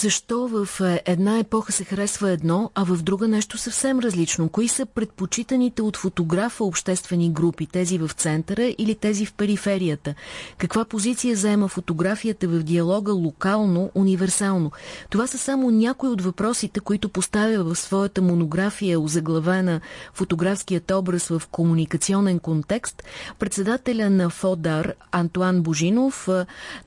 Защо в е, една епоха се харесва едно, а в друга нещо съвсем различно? Кои са предпочитаните от фотографа обществени групи? Тези в центъра или тези в периферията? Каква позиция заема фотографията в диалога локално, универсално? Това са само някои от въпросите, които поставя в своята монография, озаглавена фотографският образ в комуникационен контекст, председателя на ФОДАР Антуан Божинов.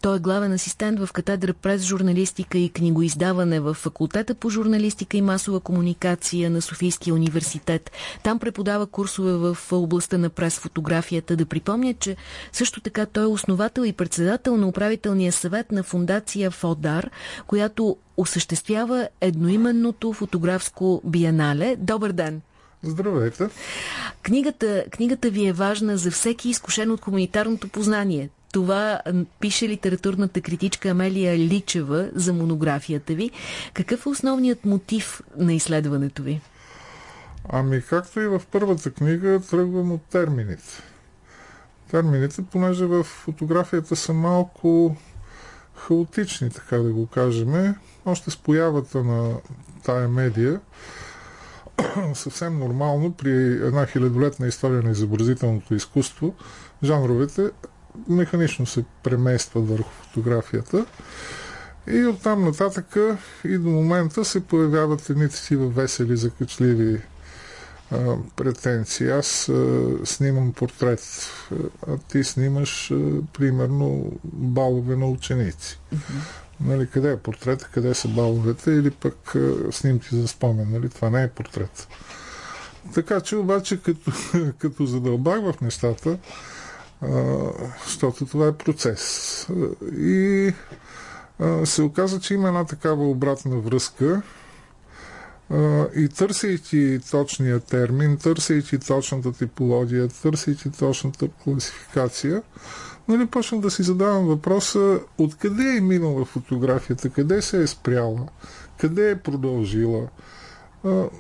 Той е главен асистент в катедра през журналистика и книгоиздаване в факултета по журналистика и масова комуникация на Софийския университет. Там преподава курсове в областта на прес-фотографията. Да припомня, че също така той е основател и председател на управителния съвет на фундация ФОДАР, която осъществява едноименното фотографско биенале. Добър ден! Здравейте! Книгата, книгата ви е важна за всеки изкушен от хуманитарното познание. Това пише литературната критичка Амелия Личева за монографията ви. Какъв е основният мотив на изследването ви? Ами, както и в първата книга, тръгвам от термините. Термините, понеже в фотографията са малко хаотични, така да го кажем. Още с появата на тая медия, съвсем нормално при една хилядолетна история на изобразителното изкуство, жанровете механично се преместват върху фотографията. И оттам нататък и до момента се появяват едни такива весели, закачливи а, претенции. Аз а, снимам портрет, а ти снимаш а, примерно балове на ученици. Mm-hmm. Нали, къде е портрета, къде са баловете или пък а, снимки за спомен. Нали? Това не е портрет. Така че обаче като, като задълбах в нещата, защото това е процес. И се оказа, че има една такава обратна връзка и търсейки точния термин, търсейки точната типология, търсейки точната класификация, нали, почнах да си задавам въпроса откъде е минала фотографията, къде се е спряла, къде е продължила.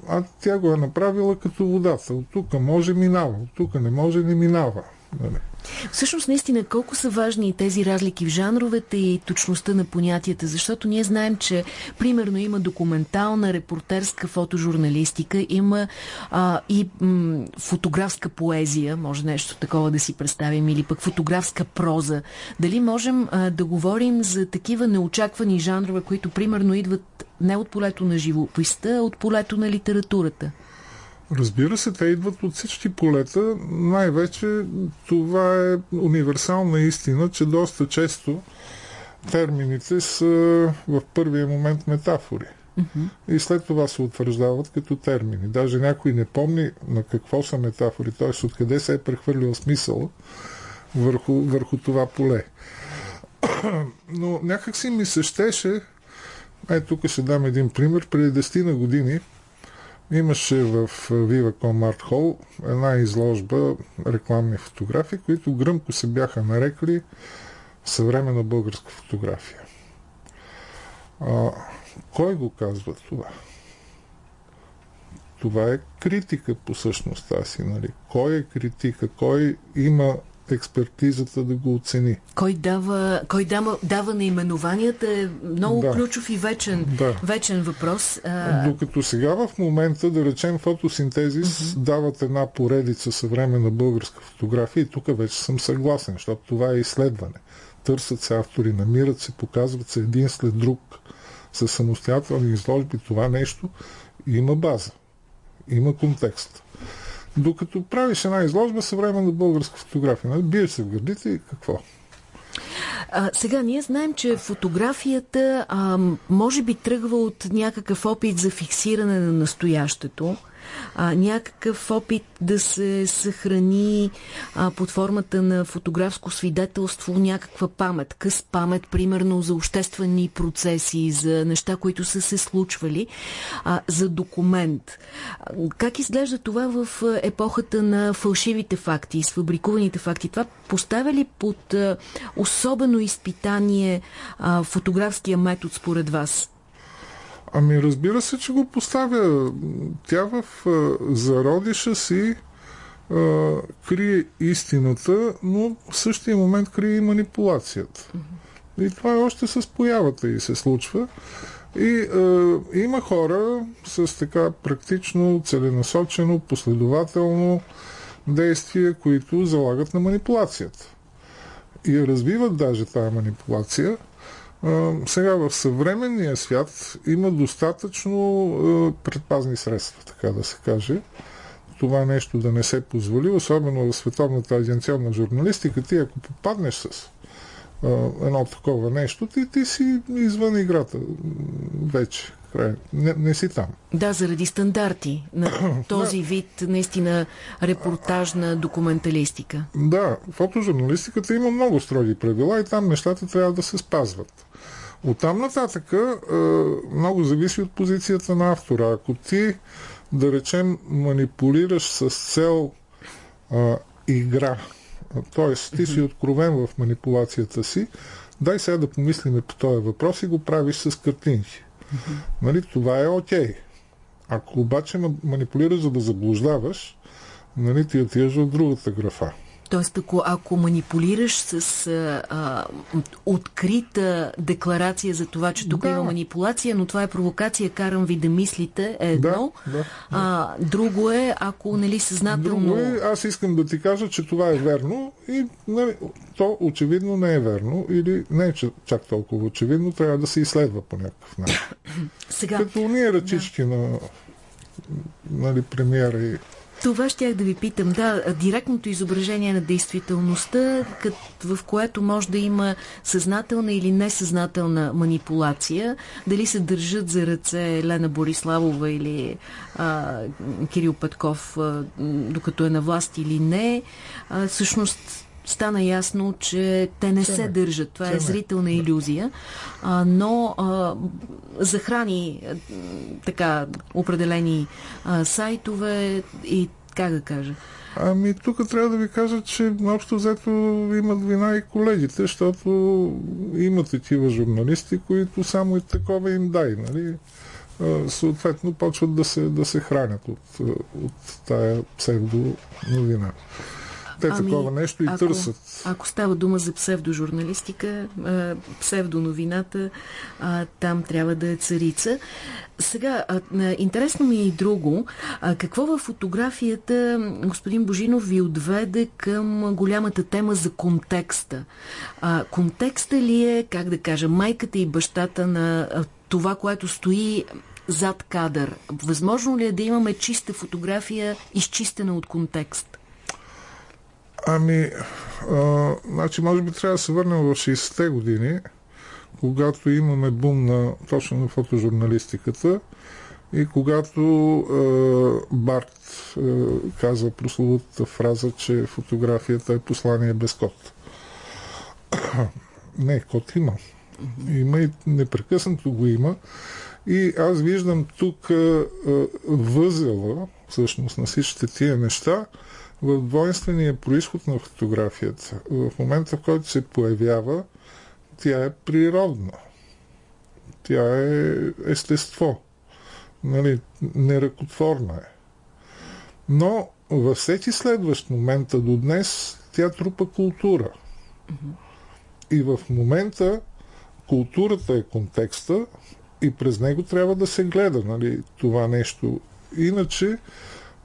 А тя го е направила като водата. От тук може минава, от тук не може не минава. Нали. Всъщност, наистина, колко са важни тези разлики в жанровете и точността на понятията, защото ние знаем, че примерно има документална, репортерска фотожурналистика, има а, и м, фотографска поезия, може нещо такова да си представим, или пък фотографска проза. Дали можем а, да говорим за такива неочаквани жанрове, които примерно идват не от полето на живописта, а от полето на литературата? Разбира се, те идват от всички полета. Най-вече това е универсална истина, че доста често термините са в първия момент метафори. Uh-huh. И след това се утвърждават като термини. Даже някой не помни на какво са метафори, т.е. откъде се е прехвърлил смисъл върху, върху това поле. Но някак си ми се щеше, е, тук ще дам един пример, преди 10 на години Имаше в Viva.com Art Hall една изложба рекламни фотографии, които гръмко се бяха нарекли съвременна българска фотография. А, кой го казва това? Това е критика по същността си. Нали? Кой е критика? Кой има експертизата да го оцени. Кой дава, кой дава, дава наименованията е много да. ключов и вечен, да. вечен въпрос. А... Докато сега в момента, да речем, фотосинтезис uh-huh. дават една поредица съвременна българска фотография и тук вече съм съгласен, защото това е изследване. Търсят се автори, намират се, показват се един след друг с самостоятелни изложби. Това нещо има база, има контекст. Докато правиш една изложба съвременна българска фотография, нали? биеш се в гърдите и какво? А, сега, ние знаем, че фотографията а, може би тръгва от някакъв опит за фиксиране на настоящето, а, някакъв опит да се съхрани а, под формата на фотографско свидетелство някаква памет, къс памет, примерно за обществени процеси, за неща, които са се случвали, а, за документ. Как изглежда това в епохата на фалшивите факти, изфабрикуваните факти? Това поставя ли под а, особено изпитание а, фотографския метод според вас? Ами разбира се, че го поставя. Тя в зародиша си а, крие истината, но в същия момент крие и манипулацията. И това е още с появата и се случва. И е, има хора с така практично, целенасочено, последователно действие, които залагат на манипулацията. И развиват даже тази манипулация. Сега в съвременния свят има достатъчно предпазни средства, така да се каже. Това нещо да не се позволи, особено в световната агенционна журналистика. Ти ако попаднеш с едно такова нещо, ти, ти си извън играта вече. Не, не си там. Да, заради стандарти на този вид наистина репортажна документалистика. Да, фотожурналистиката има много строги правила и там нещата трябва да се спазват. От там нататък много зависи от позицията на автора. Ако ти, да речем, манипулираш с цел а, игра, т.е. ти си откровен в манипулацията си, дай сега да помислиме по този въпрос и го правиш с картинки. Нали, това е окей. Okay. Ако обаче манипулираш за да заблуждаваш, нали, ти отиваш в другата графа. Тоест, ако, ако манипулираш с а, открита декларация за това, че тук да. има манипулация, но това е провокация, карам ви да мислите, е едно. Да, да, да. А, друго е, ако нали, съзнателно... Друго е, аз искам да ти кажа, че това е верно и нали, то очевидно не е верно или не е чак толкова очевидно, трябва да се изследва по някакъв начин. Сега... Като ние ръчички да. на нали, премиера и това щях да ви питам. Да, директното изображение на действителността, в което може да има съзнателна или несъзнателна манипулация, дали се държат за ръце Лена Бориславова или а, Кирил Петков, а, докато е на власт или не, а, всъщност стана ясно, че те не се държат. Това е зрителна иллюзия, а, но а, захрани а, така определени а, сайтове и как да кажа? Ами тук трябва да ви кажа, че общо взето имат вина и колегите, защото има такива журналисти, които само и такова им дай, нали? съответно почват да се, да се хранят от, от тая псевдо новина те ами, такова нещо и ако, търсят. Ако става дума за псевдожурналистика, псевдоновината, там трябва да е царица. Сега, интересно ми е и друго. Какво във фотографията, господин Божинов, ви отведе към голямата тема за контекста? Контекста ли е, как да кажа, майката и бащата на това, което стои зад кадър? Възможно ли е да имаме чиста фотография, изчистена от контекст? Ами, а, значи, може би трябва да се върнем в 60-те години, когато имаме бум на, точно на фотожурналистиката и когато а, Барт а, казва прословутата фраза, че фотографията е послание без код. Не, код има. Има и непрекъснато го има. И аз виждам тук а, възела, всъщност, на всичките тия неща, в двойствения происход на фотографията. В момента, в който се появява, тя е природна. Тя е естество. Нали, неръкотворна е. Но във всеки следващ момента до днес тя трупа култура. И в момента културата е контекста и през него трябва да се гледа нали, това нещо. Иначе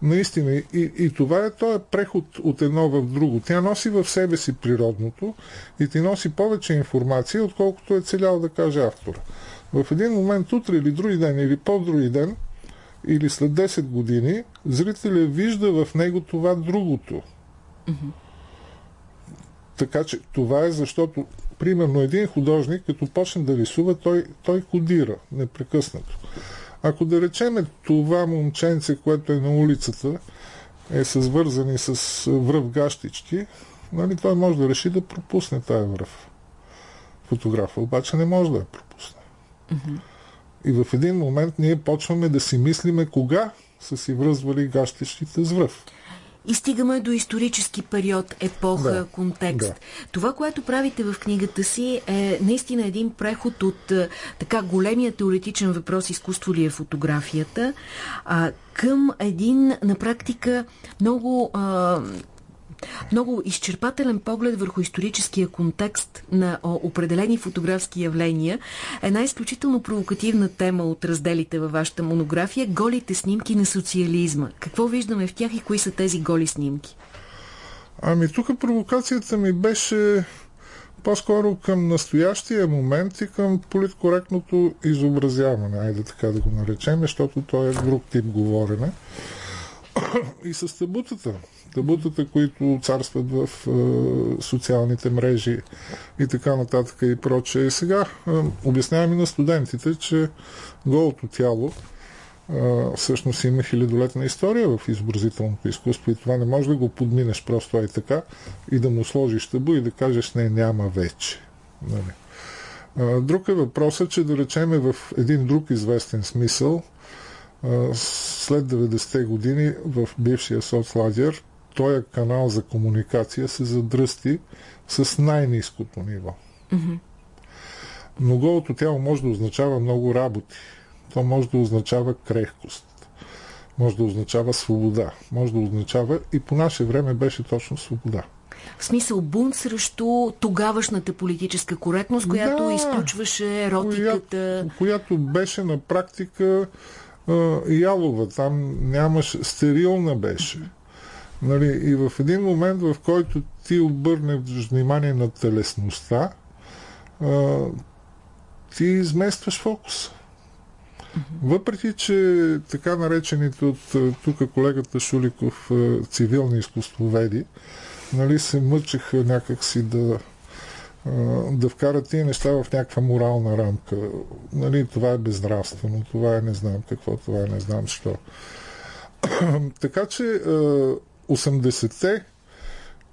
Наистина. И, и това е този преход от едно в друго. Тя носи в себе си природното и ти носи повече информация, отколкото е целял да каже автора. В един момент, утре или други ден, или по-други ден, или след 10 години, зрителя вижда в него това другото. Mm-hmm. Така че това е защото, примерно, един художник, като почне да рисува, той, той кодира непрекъснато. Ако да речеме това момченце, което е на улицата, е свързани с връв гащички, нали, той може да реши да пропусне тая връв. Фотографа обаче не може да я пропусне. Mm-hmm. И в един момент ние почваме да си мислиме кога са си връзвали гащичките с връв и стигаме до исторически период, епоха, да, контекст. Да. Това, което правите в книгата си е наистина един преход от така големия теоретичен въпрос изкуство ли е фотографията а, към един на практика много а, Много изчерпателен поглед върху историческия контекст на определени фотографски явления. Една изключително провокативна тема от разделите във вашата монография – голите снимки на социализма. Какво виждаме в тях и кои са тези голи снимки? Ами тук провокацията ми беше по-скоро към настоящия момент и към политкоректното изобразяване, айде така да го наречем, защото той е друг тип говорене. И с табутата. Табутата, които царстват в е, социалните мрежи и така нататък и прочее. Сега е, обясняваме на студентите, че голото тяло всъщност има хилядолетна история в изобразителното изкуство и това не може да го подминеш просто и така и да му сложиш табу и да кажеш не, няма вече. Нали. Друг е въпросът, че да речеме в един друг известен смисъл след 90-те години в бившия соцлагер този канал за комуникация се задръсти с най-низкото ниво. Mm-hmm. Но голото тяло може да означава много работи то може да означава крехкост, може да означава свобода, може да означава и по наше време беше точно свобода. В смисъл бунт срещу тогавашната политическа коректност, която да, изключваше еротиката. Която, която беше на практика ялова. Там нямаше, стерилна беше. Нали, и в един момент, в който ти обърнеш внимание на телесността, а, ти изместваш фокуса. Въпреки, че така наречените от тук колегата Шуликов цивилни изкуствоведи, нали, се мъчеха някакси да, да вкарат тия неща в някаква морална рамка. Нали, това е безнравствено, това е не знам какво, това е не знам що. така че 80-те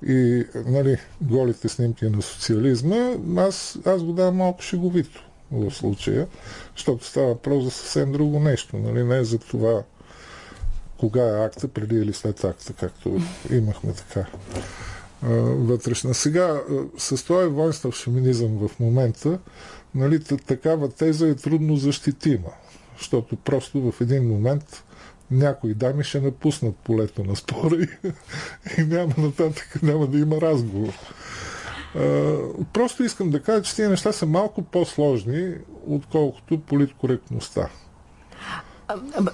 и нали, голите снимки на социализма, аз, аз го давам малко шеговито в случая, защото става въпрос за съвсем друго нещо. Нали? Не за това кога е акта, преди или след акта, както имахме така вътрешна. Сега, с този воинствов шеминизъм в момента, нали, такава теза е трудно защитима, защото просто в един момент някои дами ще напуснат полето на спора и, и няма нататък, няма да има разговор. Просто искам да кажа, че тези неща са малко по-сложни, отколкото политкоректността.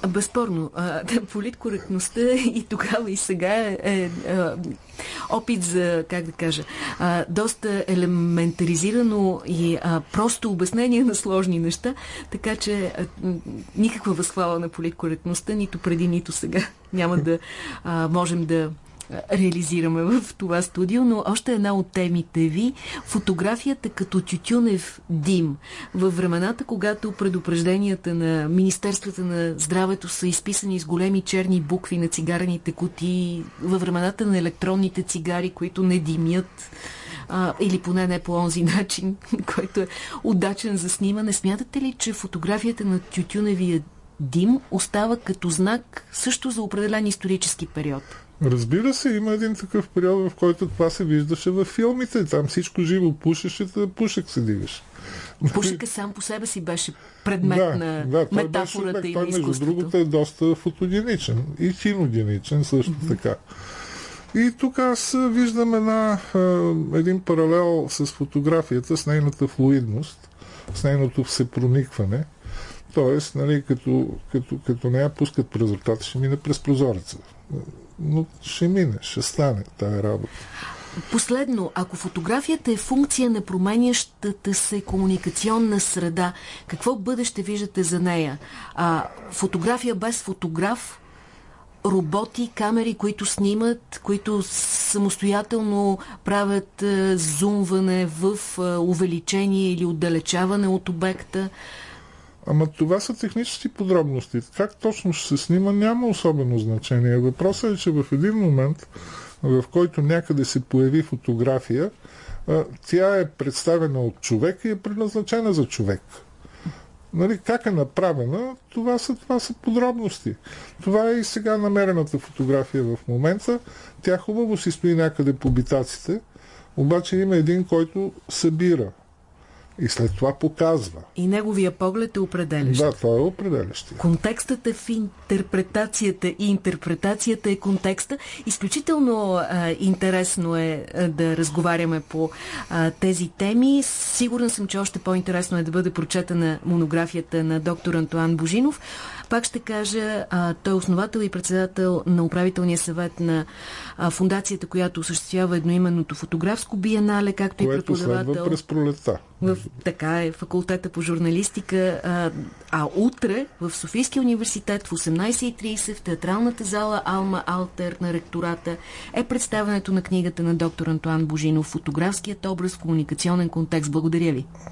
Безспорно. Политкоректността и тогава и сега е, е, е опит за, как да кажа, доста елементаризирано и просто обяснение на сложни неща, така че никаква възхвала на политкоректността, нито преди, нито сега няма да можем да реализираме в това студио, но още една от темите ви фотографията като тютюнев дим. Във времената, когато предупрежденията на Министерствата на здравето са изписани с големи черни букви на цигарените кутии, във времената на електронните цигари, които не димят, а, или поне не по онзи начин, който е удачен за снимане. Смятате ли, че фотографията на тютюневия дим остава като знак също за определен исторически период? Разбира се, има един такъв период, в който това се виждаше във филмите. Там всичко живо пушеше, да пушек се дигаш. Пушека сам по себе си беше предмет да, на да, той метафората беше, той, между другото е доста фотогеничен и киногеничен също mm-hmm. така. И тук аз виждам една, един паралел с фотографията, с нейната флуидност, с нейното всепроникване. Тоест, нали, като, като, като не я пускат през вратата, ще мине през прозореца но ще мине, ще стане тая работа. Последно, ако фотографията е функция на променящата се комуникационна среда, какво бъдеще виждате за нея? А, фотография без фотограф, роботи, камери, които снимат, които самостоятелно правят а, зумване в а, увеличение или отдалечаване от обекта. Ама това са технически подробности. Как точно ще се снима, няма особено значение. Въпросът е, че в един момент, в който някъде се появи фотография, тя е представена от човек и е предназначена за човек. Нали, как е направена, това са, това са подробности. Това е и сега намерената фотография в момента. Тя хубаво си стои някъде по битаците, обаче има един, който събира И след това показва. И неговия поглед е определящ. Да, той е определящ. Контекстът е в интерпретацията и интерпретацията е контекста. Изключително а, интересно е а, да разговаряме по а, тези теми. Сигурен съм, че още по-интересно е да бъде прочетена монографията на доктор Антуан Божинов. Пак ще кажа, а, той е основател и председател на управителния съвет на а, фундацията, която осъществява едноименното фотографско биенале, както Което и преподавател. следва през пролета. В, така е, факултета по журналистика. А, а утре в Софийския университет в 18.30 в театралната зала Алма Алтер на ректората е представянето на книгата на доктор Антуан Божинов «Фотографският образ в комуникационен контекст». Благодаря ви.